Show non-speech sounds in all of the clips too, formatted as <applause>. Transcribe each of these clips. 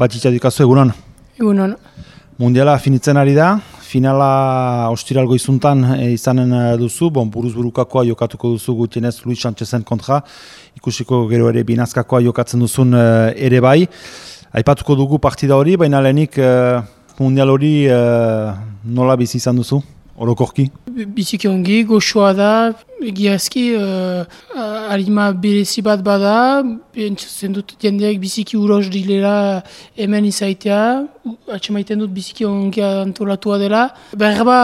Bat itxadikazu egunon. Egunon. Mundiala finitzen ari da, finala ostiralgo izuntan e, izanen e, duzu, bon, buruz burukakoa jokatuko duzu gutienez Luis Sanchezen kontra, ikusiko gero ere binazkakoa jokatzen duzun e, ere bai. Aipatuko dugu partida hori, baina lehenik e, mundial hori e, nola bizi izan duzu? orokorki? Biziki ongi, goxoa da, egiazki uh, harima berezi bat bada, entzatzen dut jendeak biziki uros dilera hemen izaitea, atxemaiten dut biziki ongi antolatua dela. Berba,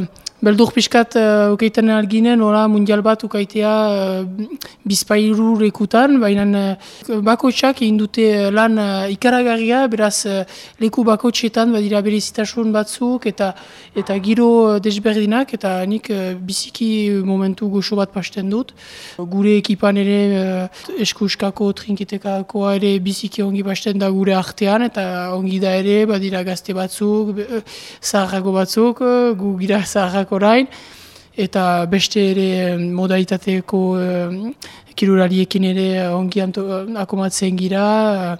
uh, Beldur pixkat uh, ukeiten alginen, ora mundial bat ukaitea uh, bizpairu rekutan, baina uh, bakotxak egin dute lan uh, ikaragarria, beraz uh, leku bakotxetan badira berezitasun batzuk eta eta giro desberdinak eta nik uh, biziki momentu goxo bat pasten dut. Gure ekipan ere uh, eskuskako trinketekakoa ere biziki ongi pasten da gure artean eta ongi da ere badira gazte batzuk, uh, zaharrako batzuk, uh, gu gira zaharrako orain, eta beste ere modalitateko uh, ere ongi akomatzen gira,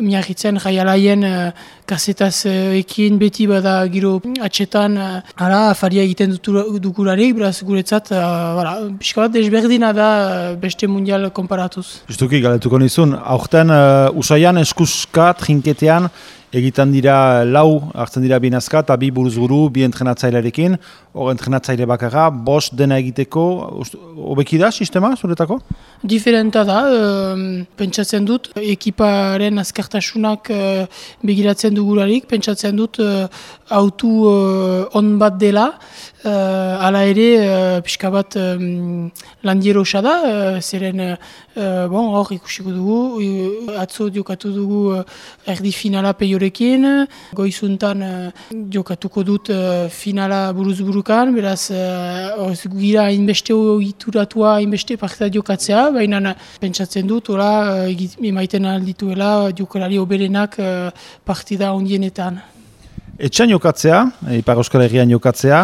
miagitzen jaialaien uh, kasetaz uh, ekin beti bada giro atxetan uh, ara afaria egiten dukurarik, beraz guretzat uh, bara, pixka bat desberdina da beste mundial komparatuz. Justuki, galetuko nizun, aurten uh, usaian eskuska trinketean egiten dira lau hartzen dira binazka eta bi buruz buru, bi entrenatzailearekin, hor entrenatzaile bakarra, bost dena egiteko, hobeki da sistema zuretako? Diferenta da, pentsatzen dut, ekiparen azkartasunak uh, begiratzen dugularik, pentsatzen dut uh, autu uh, on bat dela, Uh, ala ere, uh, pixka bat um, landiero da, uh, zeren uh, bon, hor ikusiko dugu, uh, atzo diokatu dugu uh, erdi finala peiorekin, goizuntan uh, diokatuko dut uh, finala buruz burukan, beraz uh, gira hainbeste oituratua, hainbeste partida diokatzea, baina pentsatzen dut, ora, uh, emaiten aldituela diokalari oberenak uh, partida ondienetan. Etxan jokatzea, eh, Ipar Euskal Herrian jokatzea,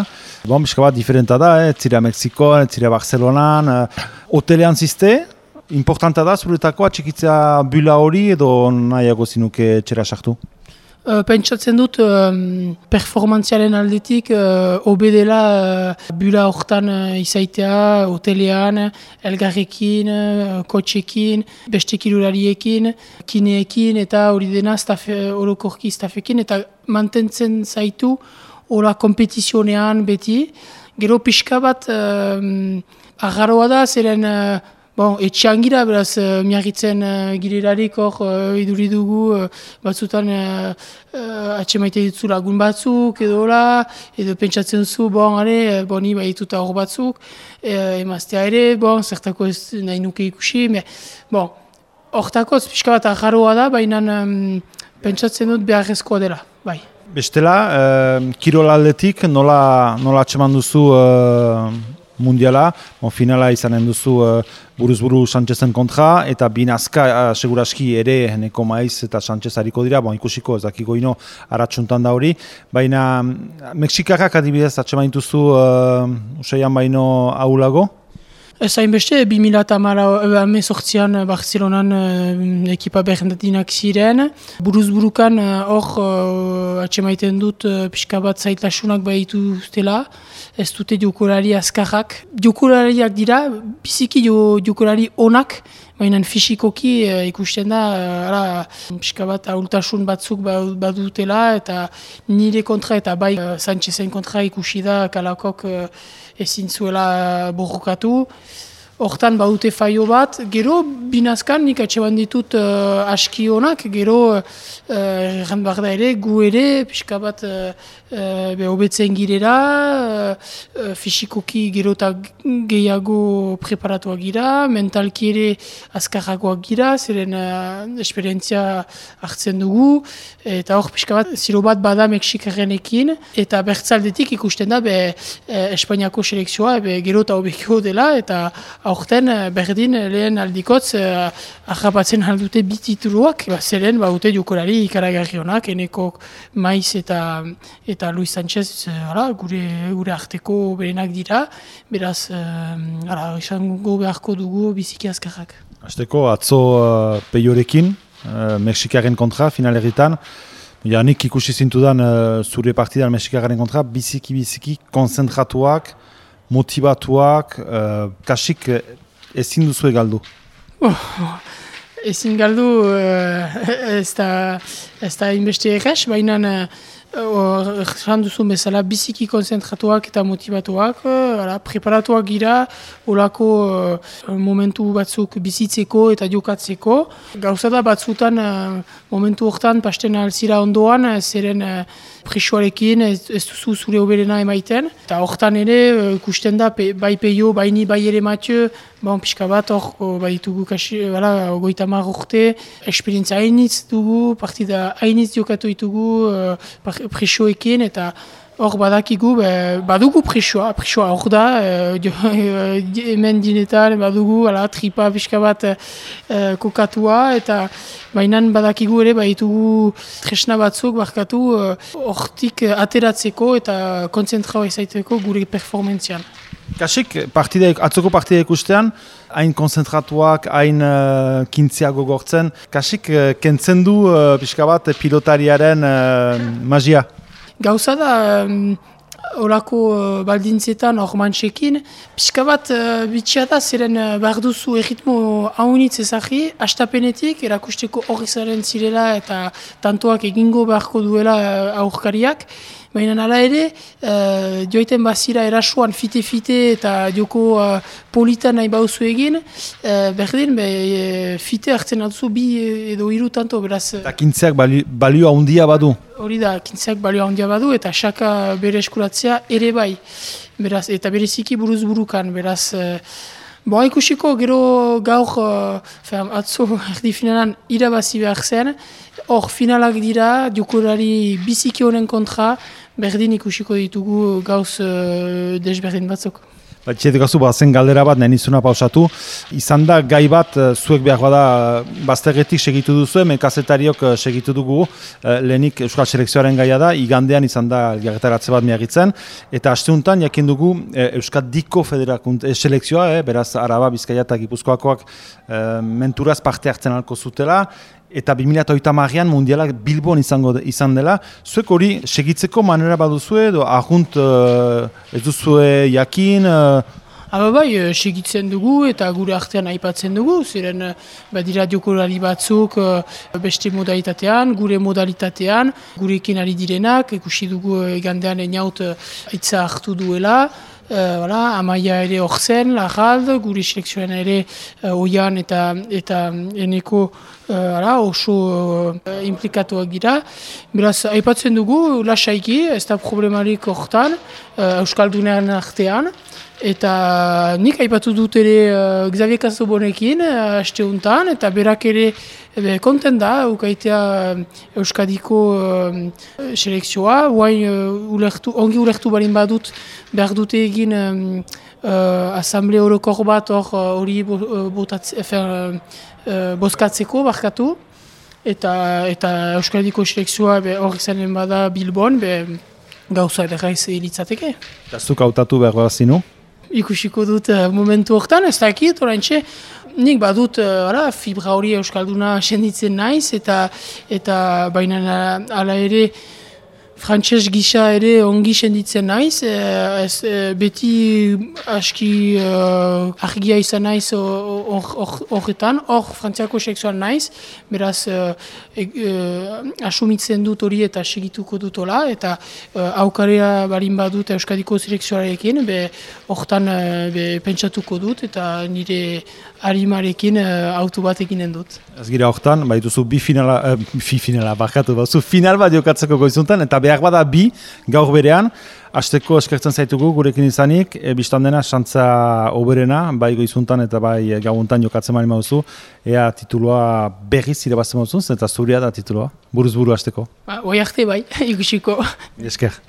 bon, biska bat diferenta da, eh? zira Mexikoan, zira Barcelonan, eh, hotelean ziste, importanta da, zuretako atxikitzea bula hori edo nahiago zinuke txera sartu? Uh, pentsatzen dut um, performantziaren aldetik uh, obedela uh, bula hortan uh, izaitea, hotelean, elgarrekin, uh, kotxekin, beste kineekin eta hori dena staff, orokorki staffekin, eta mantentzen zaitu hola kompetizionean beti. Gero pixka bat um, agarroa da, zeren Bon, etxean gira, beraz, uh, miagitzen uh, girelarik hor uh, iduri dugu, uh, batzutan uh, uh, atxe maite ditzu lagun batzuk, edo la, edo pentsatzen zu, bon, are, boni, baituta hor batzuk, uh, emaztea ere, bon, zertako ez nahi nuke ikusi, me, bon, hortako, pixka bat agarroa da, baina um, pentsatzen dut beharrezkoa dela, bai. Bestela, uh, kirol aldetik, nola, nola atxeman duzu mundiala, bon, finala izanen duzu uh, buruz buru Sanchezen kontra, eta binazka uh, seguraski ere neko maiz eta Sanchez hariko dira, bon, ikusiko ez dakiko ino aratsuntan da hori, baina mm, Mexikarrak adibidez atxemain duzu uh, usaian baino aulago? Ez hainbeste, 2008an eh, Barcelonan uh, ekipa behendatinak ziren. Buruz burukan hor uh, atxemaiten dut uh, pixka bat zaitasunak behitu zela ez dute jokolari azkarrak. Jokolariak dira, biziki jokolari onak, baina fisikoki uh, ikusten da, uh, pixka bat ahultasun batzuk ba, badutela, eta nire kontra eta bai uh, Sanchezen kontra ikusi da kalakok uh, ezin zuela borrokatu. Hortan baute faio bat, gero binazkan nik atxe ditut uh, aski honak, gero uh, behar da ere, gu ere, pixka bat uh, uh, obetzen girera, uh, fisikoki gero eta gehiago preparatuak gira, mentalki ere azkarragoak gira, zeren uh, esperientzia hartzen dugu, eta hor pixka bat ziro bat bada Mexikarrenekin, eta bertzaldetik ikusten da be, Espainiako selekzioa, be, gero eta obekio dela, eta aurten eh, berdin eh, lehen aldikotz uh, ahapatzen aldute bitituluak, ba, zeren baute jokolari ikaragarri honak, eneko maiz eta eta Luis Sanchez uh, gure, gure arteko berenak dira, beraz, uh, izango beharko dugu biziki azkarrak. Azteko, atzo uh, peiorekin, uh, Mexikaren kontra, finalerritan. Ja, nik ikusi zintudan uh, zure partidan Mexikaren kontra, biziki-biziki konzentratuak, motivatuak, uh, kasik ezin duzu egaldu. Oh, <sighs> ezin galdu uh, ez da, ez da inbeste egez, baina Ejan duzu bezala biziki konzentratuak eta motivatuak, ara, preparatuak gira, olako uh, momentu batzuk bizitzeko eta jokatzeko. Gauza da batzutan uh, momentu hortan pasten alzira ondoan, zeren uh, presoarekin ez, ez duzu zure oberena emaiten. Eta hortan ere, ikusten da, pe, bai peio, bai ni, bai ere matio, bon, pixka bat hor, dugu kasi, bala, goita mar urte, esperientzia hainitz dugu, partida hainitz jokatu ditugu, uh, presioekin eta hor badakigu, be, badugu presioa, presioa hor da, e, hemen dinetan badugu, ala, tripa pixka bat e, kokatua, eta bainan badakigu ere, baitugu tresna batzuk barkatu hortik ateratzeko eta kontzentraua izaiteko gure performentzian. Kasik, partide, atzoko partida ikustean, hain konzentratuak, hain uh, kintziago gortzen, kasik, uh, kentzen du uh, pixka bat pilotariaren uh, magia? Gauza da, um, orako uh, baldintzetan hor mantxekin, pixka bat uh, bitxia da, zeren uh, behar duzu erritmo haunitz ezagri, astapenetik, erakusteko hori zaren zirela eta tantoak egingo beharko duela aurkariak, Baina nala ere, uh, joiten bazira erasuan fite-fite eta joko uh, politan nahi bauzu egin, uh, berdin, be, fite hartzen alduzu bi edo hiru tanto, beraz... Eta kintzeak balioa handia badu? Hori da, kintzeak balioa handia badu eta xaka bere eskuratzea ere bai. Beraz, eta bereziki buruz burukan, beraz... Boa ikusiko gero gaur uh, atzo erdi finalan irabazi behar zen. Hor finalak dira, jokorari biziki honen kontra, berdin ikusiko ditugu gauz uh, desberdin batzuk. Batxetik azu, zen galdera bat, nahi nizuna pausatu. Izan da, gai bat, eh, zuek behar bada, bazterretik segitu duzu, hemen kazetariok eh, segitu dugu, eh, lehenik Euskal Selekzioaren gaia da, igandean izan da, jarretaratze bat miagitzen, eta hasteuntan, jakin dugu, Euskal Diko Federakunt Selekzioa, eh, beraz, Araba, Bizkaia eta Gipuzkoakoak menturaz parte hartzen alko zutela, eta 2008 marrean mundialak Bilbon izango izan dela. Zuek hori segitzeko manera baduzue edo ahunt uh, ez duzue jakin? Uh... Aba bai, eh, segitzen dugu eta gure artean aipatzen dugu, ziren badira diokolari batzuk beste modalitatean, gure modalitatean, gurekin ari direnak, ikusi dugu egandean eniaut aitza hartu duela, Uh, amaia ere hor zen, lagald, guri selekzioen ere oian eta eta eneko uh, oso uh, implikatuak dira. Beraz, aipatzen dugu, lasaiki, ez da problemarik hortan, uh, Euskaldunean artean. Eta nik aipatu dut ere uh, Xavier Casobonekin uh, aste untan, eta berak ere ebe, konten da, ukaitea uh, Euskadiko uh, selekzioa, guain uh, ulertu, ongi ulertu barin badut behar dute egin um, uh, asamble horokor bat hori uh, uh, bozkatzeko barkatu. Eta, eta Euskadiko selekzioa hori zanen bada Bilbon, be, gauza edera ez elitzateke. Eta zuk hautatu behar zinu? ikusiko dut uh, momentu hortan, ez dakit, oraintxe, nik badut uh, fibra hori euskalduna senditzen naiz, eta eta baina ala ere frantses gisa ere ongi senditzen naiz, eh, ez, beti aski uh, argia izan naiz horretan, hor or, frantziako seksual naiz, beraz uh, asumitzen dut hori eta segituko dut hola, eta uh, aukarea barin badut euskadiko selekzioarekin, be hortan uh, pentsatuko dut, eta nire harimarekin uh, auto bat eginen dut. Ez gira hortan, baituzu bi finala, uh, bi finala bakatu, bauzu final bat jokatzeko goizuntan, eta behar bada bi gaur berean, Azteko eskertzen zaitugu gurekin izanik, e, biztan dena, santza oberena, bai goizuntan eta bai gauuntan jokatzen mani mauzu, ea tituloa berriz ire bazten mauzun, eta zuria da tituloa, buruz buru azteko. Ba, oi arte bai, <laughs> ikusiko. Esker.